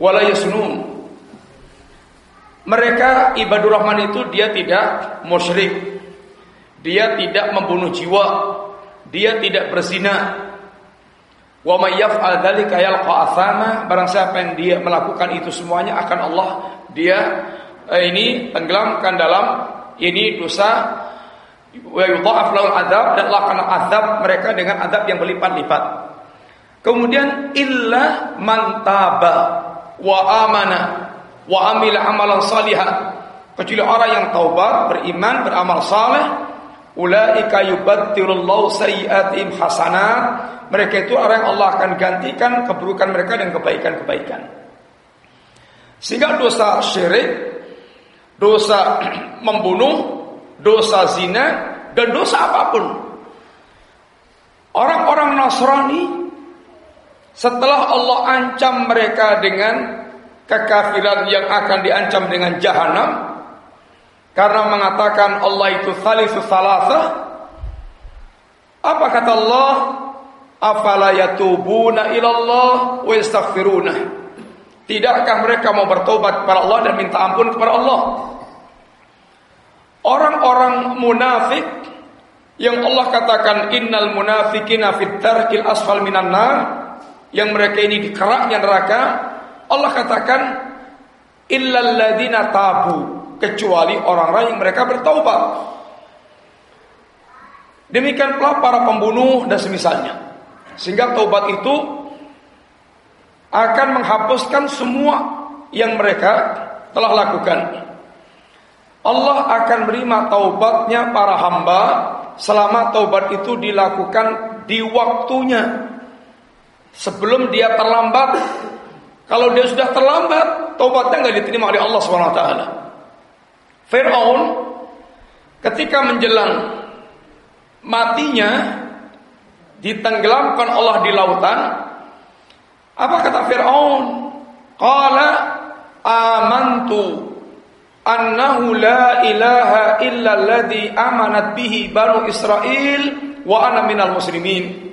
wa yasnun mereka ibadur rahman itu dia tidak musyrik. Dia tidak membunuh jiwa. Dia tidak berzina. Wa may yaf'al dzalika yalqa athama, barang siapa yang dia melakukan itu semuanya akan Allah dia eh, ini tenggelamkan dalam ini dosa wa yudha'af lahul adzab dan Allah akan azab mereka dengan azab yang berlipat-lipat. Kemudian illa mantaba wa amana wa amila amalan salihah kecuali orang yang taubat beriman beramal saleh ulaika yubattirullahu sayiatihim hasanat. Mereka itu orang yang Allah akan gantikan keburukan mereka dengan kebaikan-kebaikan. Sehingga dosa syirik dosa membunuh dosa zina dan dosa apa pun. Orang-orang Nasrani setelah Allah ancam mereka dengan kekafiran yang akan diancam dengan jahanam karena mengatakan Allah itu thalithu salasa apa kata Allah? Afala yatubuna ilallah wa yastaghfiruna. Tidakkah mereka mau bertobat kepada Allah dan minta ampun kepada Allah? Orang-orang munafik yang Allah katakan innal munafikina fit tarkil asfal minan nar yang mereka ini di keraknya neraka Allah katakan illalladzina tabu kecuali orang-orang yang mereka bertaubat. Demikian pula para pembunuh dan semisalnya. Sehingga taubat itu akan menghapuskan semua yang mereka telah lakukan. Allah akan menerima taubatnya para hamba selama taubat itu dilakukan di waktunya. Sebelum dia terlambat kalau dia sudah terlambat, taubatnya nggak diterima oleh Allah Swt. Fir'aun ketika menjelang matinya ditenggelamkan Allah di lautan, apa kata Fir'aun? Qala amantu annahu la ilaha illa alladhi amanat bihi banu Israel wa ana minal muslimin.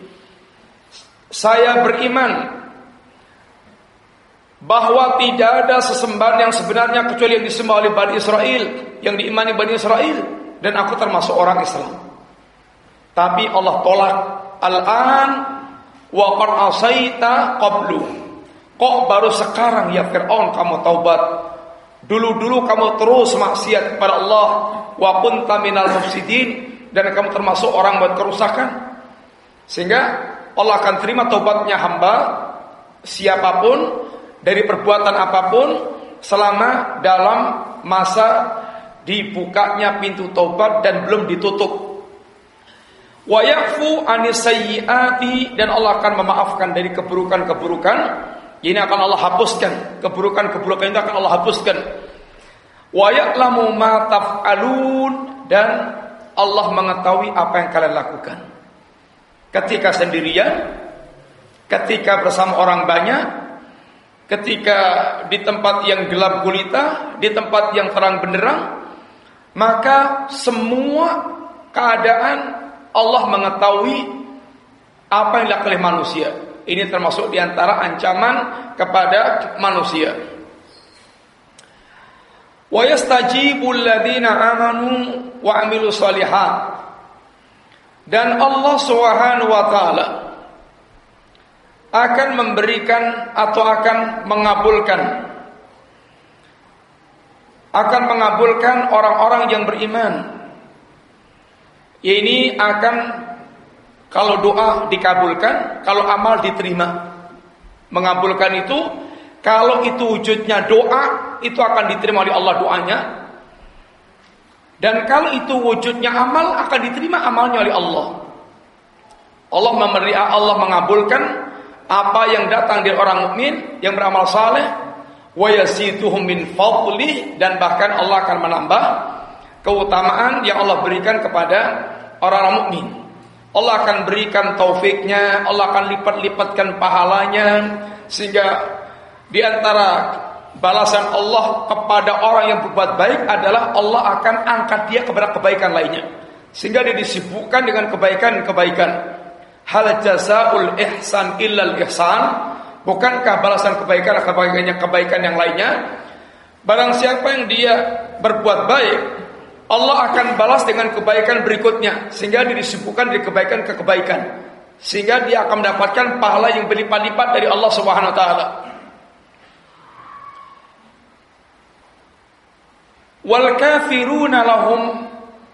Saya beriman bahwa tidak ada sesembahan yang sebenarnya kecuali yang disembah oleh Bani Israel, yang diimani Bani Israel dan aku termasuk orang Islam. Tapi Allah tolak al-an wa qad asaita qablu. Kok baru sekarang ya Firaun kamu taubat? Dulu-dulu kamu terus maksiat kepada Allah wa kunta minal mufsidin dan kamu termasuk orang buat kerusakan. Sehingga Allah akan terima taubatnya hamba siapa pun dari perbuatan apa pun selama dalam masa dibukanya pintu tobat dan belum ditutup. Wa yakfu anisayyiati dan Allah akan memaafkan dari keburukan-keburukan. Ini akan Allah hapuskan. Keburukan-keburukan itu akan Allah hapuskan. Wa ya'lamu ma taf'alun dan Allah mengetahui apa yang kalian lakukan. ketika sendirian, ketika bersama orang banyak, ketika di tempat yang gelap gulita, di tempat yang terang benderang, maka semua keadaan Allah mengetahui apa yang dilakukan oleh manusia. Ini termasuk di antara ancaman kepada manusia. Wa yastajibul ladzina amanu wa amilu salihat. Dan Allah Subhanahu wa taala akan memberikan atau akan mengabulkan akan mengabulkan orang-orang yang beriman. Ini akan kalau doa dikabulkan, kalau amal diterima. Mengabulkan itu kalau itu wujudnya doa, itu akan diterima oleh Allah doanya. Dan kalau itu wujudnya amal, akan diterima amalnya oleh Allah. Allah memberi Allah mengabulkan apa yang datang dari orang mukmin yang beramal saleh wa yasituhum min fadli dan bahkan Allah akan menambah keutamaan yang Allah berikan kepada orang-orang mukmin. Allah akan berikan taufiknya, Allah akan lipat-lipatkan pahalanya sehingga di antara balasan Allah kepada orang yang berbuat baik adalah Allah akan angkat dia kepada kebaikan lainnya. Sehingga dia disibukkan dengan kebaikan-kebaikan. Hal jazaul ihsan illal ihsan. Bukankah balasan kebaikan kebaikannya kebaikan yang lainnya? Barang siapa yang dia berbuat baik, Allah akan balas dengan kebaikan berikutnya sehingga dia disibukkan dari kebaikan ke kebaikan sehingga dia akan mendapatkan pahala yang berlipat-lipat dari Allah Subhanahu wa taala. Wal kafiruna lahum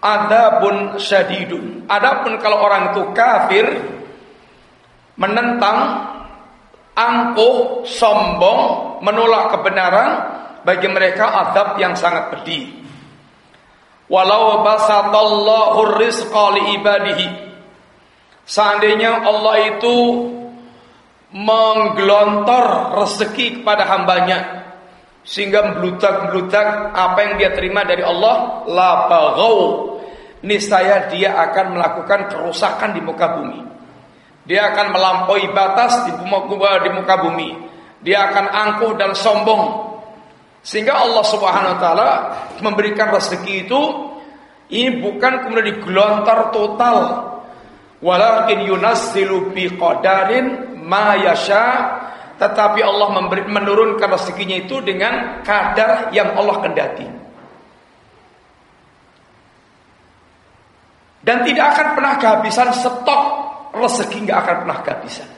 adabun syadidun. Adapun kalau orang itu kafir menentang angkuh, sombong, menolak kebenaran, bagi mereka adab yang sangat pedih. Walau basatallahu rizqa li ibadihi. Seandainya Allah itu menggelontor rezeki kepada hambanya sehingga meludak-meludak apa yang dia terima dari Allah la bagau niscaya dia akan melakukan kerusakan di muka bumi dia akan melampaui batas di muka, bumi dia akan angkuh dan sombong sehingga Allah Subhanahu wa taala memberikan rezeki itu ini bukan kemudian digelontar total. Walakin yunazzilu bi qadarin ma yasha tetapi Allah memberi, menurunkan rezekinya itu dengan kadar yang Allah kendaki. Dan tidak akan pernah kehabisan stok rezeki nggak akan pernah kehabisan.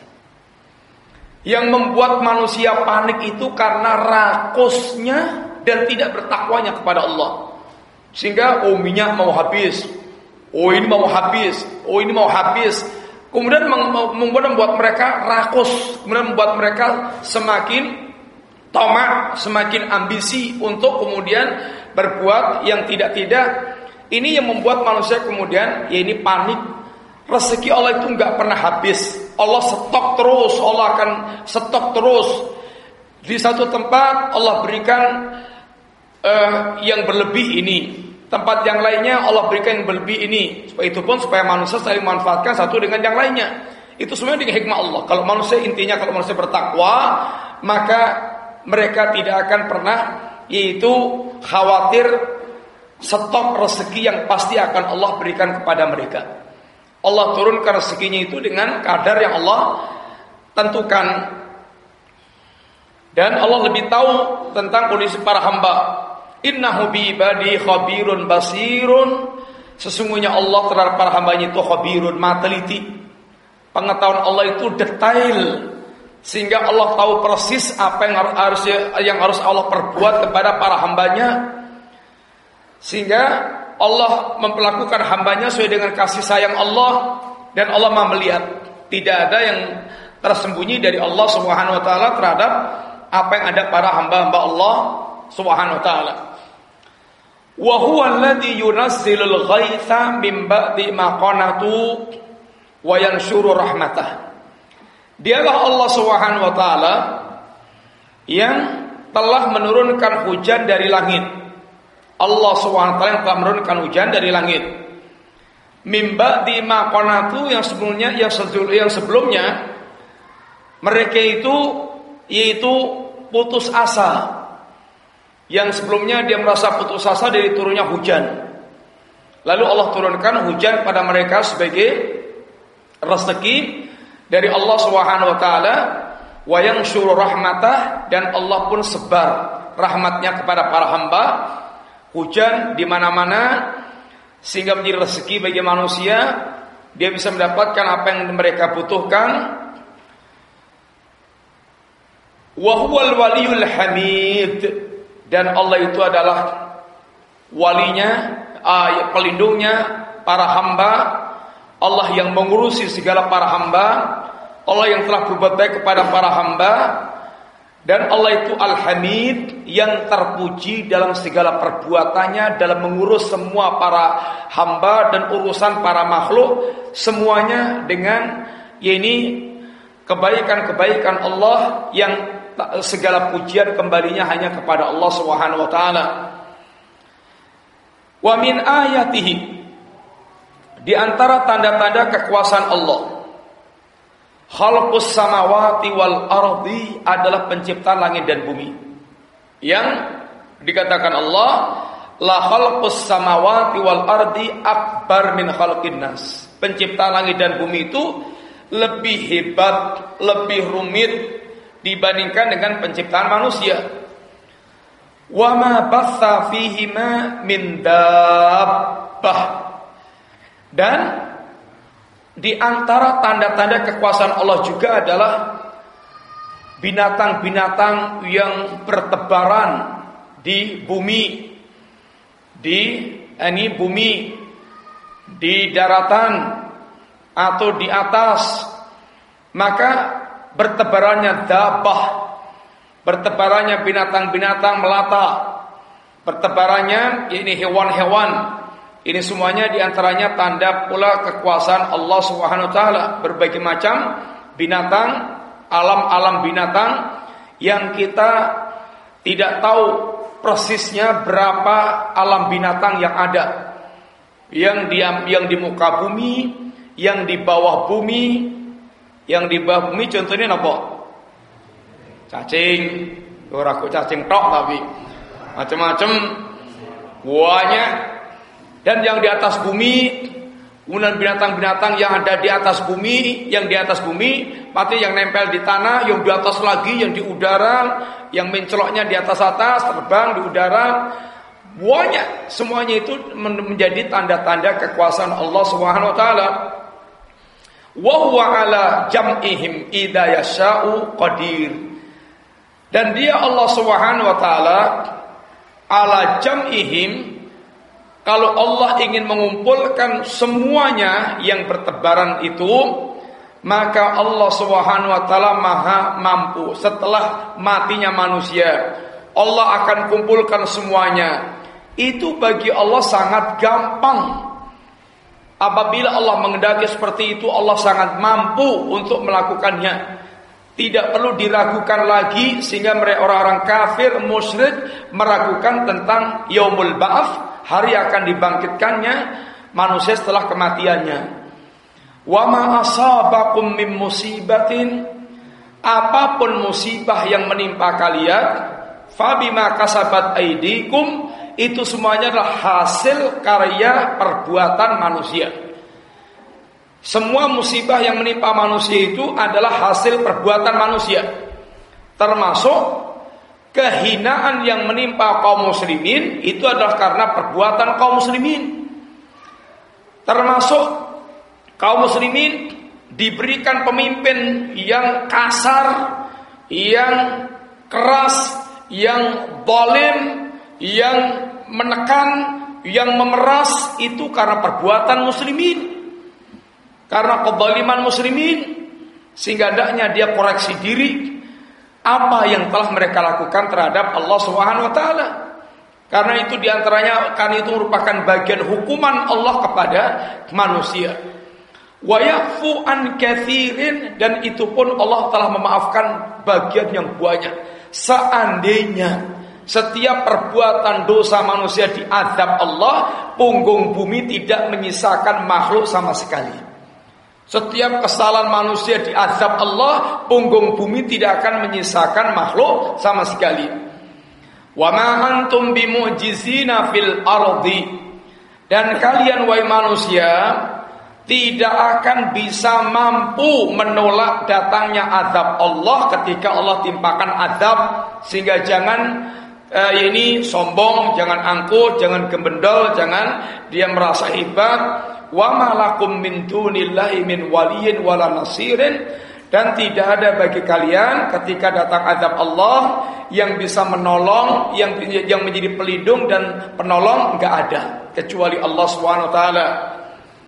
Yang membuat manusia panik itu karena rakusnya dan tidak bertakwanya kepada Allah. Sehingga oh minyak mau habis, oh ini mau habis, oh ini mau habis. Kemudian membuat mereka rakus, kemudian membuat mereka semakin tomat, semakin ambisi untuk kemudian berbuat yang tidak-tidak. Ini yang membuat manusia kemudian ya ini panik. Rezeki Allah itu nggak pernah habis. Allah stok terus, Allah akan stok terus. Di satu tempat Allah berikan uh, yang berlebih ini. Tempat yang lainnya Allah berikan yang berlebih ini. Supaya itu pun supaya manusia saling manfaatkan satu dengan yang lainnya. Itu semuanya dengan hikmah Allah. Kalau manusia intinya kalau manusia bertakwa, maka mereka tidak akan pernah yaitu khawatir stok rezeki yang pasti akan Allah berikan kepada mereka. Allah turunkan rezekinya itu dengan kadar yang Allah tentukan. Dan Allah lebih tahu tentang kondisi para hamba. Innahu bi ibadi khabirun basirun. Sesungguhnya Allah terhadap para hambanya itu khabirun, mateliti. Pengetahuan Allah itu detail sehingga Allah tahu persis apa yang harus yang harus Allah perbuat kepada para hambanya sehingga Allah memperlakukan hambanya sesuai dengan kasih sayang Allah dan Allah Maha melihat. Tidak ada yang tersembunyi dari Allah Subhanahu wa taala terhadap apa yang ada para hamba-hamba Allah Subhanahu wa taala. Wa huwa alladhi yunazzilul ghaitha min ba'di ma qanatu wa yanshuru rahmatah. Dialah Allah Subhanahu wa taala yang telah menurunkan hujan dari langit Allah SWT yang telah menurunkan hujan dari langit mimba di makonatu yang sebelumnya yang sebelumnya mereka itu yaitu putus asa. Yang sebelumnya dia merasa putus asa dari turunnya hujan. Lalu Allah turunkan hujan pada mereka sebagai rezeki dari Allah Subhanahu wa taala wa yanshuru rahmatah dan Allah pun sebar rahmatnya kepada para hamba hujan di mana-mana sehingga menjadi rezeki bagi manusia. Dia bisa mendapatkan apa yang mereka butuhkan. Hamid. Dan Allah itu adalah walinya, pelindungnya para hamba, Allah yang mengurusi segala para hamba, Allah yang telah berbuat baik kepada para hamba, dan Allah itu Al-Hamid yang terpuji dalam segala perbuatannya dalam mengurus semua para hamba dan urusan para makhluk semuanya dengan ini kebaikan-kebaikan Allah yang segala pujian kembalinya hanya kepada Allah Subhanahu wa taala. Wa min ayatihi di antara tanda-tanda kekuasaan Allah Khalqus samawati wal ardi adalah penciptaan langit dan bumi. Yang dikatakan Allah la khalqus samawati wal ardi akbar min khalqin nas. Penciptaan langit dan bumi itu lebih hebat, lebih rumit dibandingkan dengan penciptaan manusia. Wa ma fihima min dabbah. Dan di antara tanda-tanda kekuasaan Allah juga adalah binatang-binatang yang bertebaran di bumi di ini bumi di daratan atau di atas maka bertebarannya dabah, bertebarannya binatang-binatang melata, bertebarannya ini hewan-hewan. Ini semuanya di antaranya tanda pula kekuasaan Allah Subhanahu Wa Taala. Berbagai macam binatang, alam-alam binatang yang kita tidak tahu persisnya berapa alam binatang yang ada. Yang di yang di muka bumi, yang di bawah bumi, yang di bawah bumi contohnya apa? Cacing, ora kok cacing tok tapi macam-macam. Banyak dan yang di atas bumi kemudian binatang-binatang yang ada di atas bumi, yang di atas bumi, mati yang nempel di tanah, yang di atas lagi, yang di udara, yang menceloknya di atas atas, terbang di udara, banyak semuanya itu menjadi tanda-tanda kekuasaan Allah Subhanahu wa taala. Wa ala jam'ihim idza yasha'u qadir. Dan dia Allah Subhanahu wa taala ala jam'ihim kalau Allah ingin mengumpulkan semuanya yang bertebaran itu maka Allah Subhanahu wa taala maha mampu. Setelah matinya manusia Allah akan kumpulkan semuanya. Itu bagi Allah sangat gampang. Apabila Allah mengendaki seperti itu Allah sangat mampu untuk melakukannya. Tidak perlu diragukan lagi sehingga mereka orang-orang kafir musyrik meragukan tentang yaumul ba'af, hari akan dibangkitkannya manusia setelah kematiannya. Wa ma asabakum min musibatin apa pun musibah yang menimpa kalian fabima kasabat aidikum itu semuanya adalah hasil karya perbuatan manusia. Semua musibah yang menimpa manusia itu adalah hasil perbuatan manusia. Termasuk kehinaan yang menimpa kaum muslimin itu adalah karena perbuatan kaum muslimin. Termasuk kaum muslimin diberikan pemimpin yang kasar, yang keras, yang dolim, yang menekan, yang memeras itu karena perbuatan muslimin. Karena kebaliman muslimin sehingga hendaknya dia koreksi diri apa yang telah mereka lakukan terhadap Allah Subhanahu wa taala. Karena itu di antaranya karena itu merupakan bagian hukuman Allah kepada manusia. Wa yafu an kathirin dan itu pun Allah telah memaafkan bagian yang banyak. Seandainya setiap perbuatan dosa manusia diadab Allah, punggung bumi tidak menyisakan makhluk sama sekali. Setiap kesalahan manusia diadab Allah, punggung bumi tidak akan menyisakan makhluk sama sekali. Wa ma antum bimu'jizina fil ardi. Dan kalian wahai manusia tidak akan bisa mampu menolak datangnya azab Allah ketika Allah timpakan azab sehingga jangan uh, ini sombong, jangan angkuh, jangan gembendol, jangan dia merasa hebat. Wa malakum min dunillahi min waliyin wala nasirin dan tidak ada bagi kalian ketika datang azab Allah yang bisa menolong, yang yang menjadi pelindung dan penolong enggak ada kecuali Allah taala.